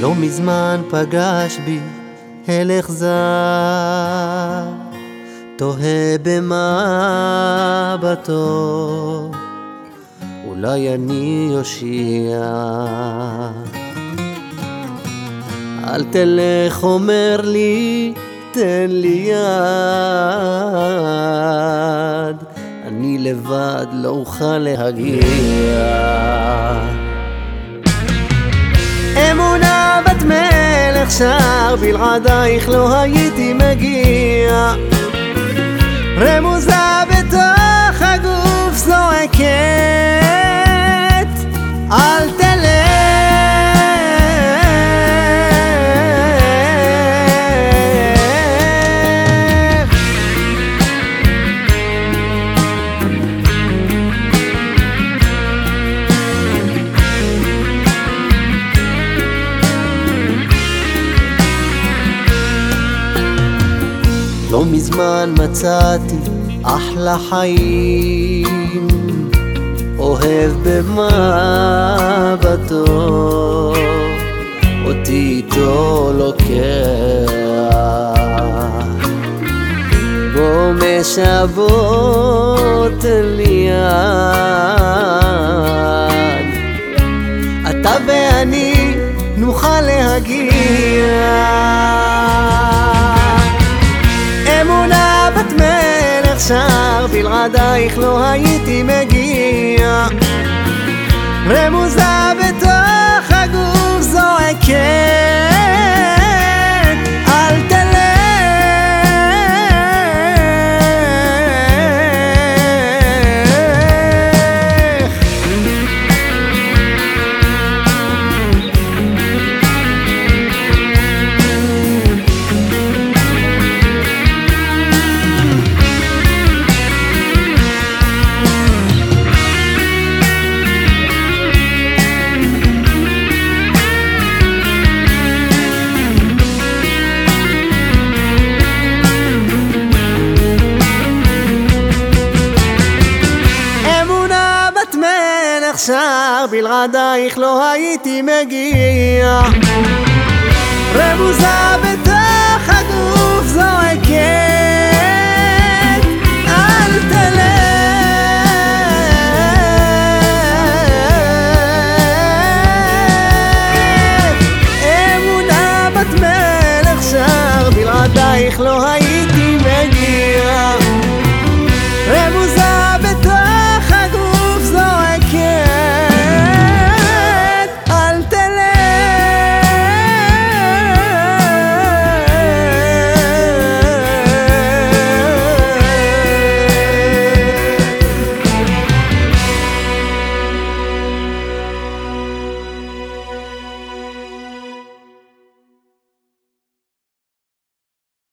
לא מזמן פגש בי הלך זר, תוהה במבטו, אולי אני יושיע. אל תלך אומר לי, תן לי יד, אני לבד לא אוכל להגיע. בת מלך שר, בלעדייך לא הייתי מגיע. רמוזה בתוך לא מזמן מצאתי אחלה חיים, אוהב במבטו, אותי איתו לוקח. בוא משאבות לי יד, אתה ואני נוכל להגיע. בלעדייך לא הייתי מגיע. רמוזה בתוך הגוף זועקת, שר, בלעדייך לא הייתי מגיע. רמוזה בתוך הגוף זועקת, אל תלך. אמונה בת מלך שר, בלעדייך לא הייתי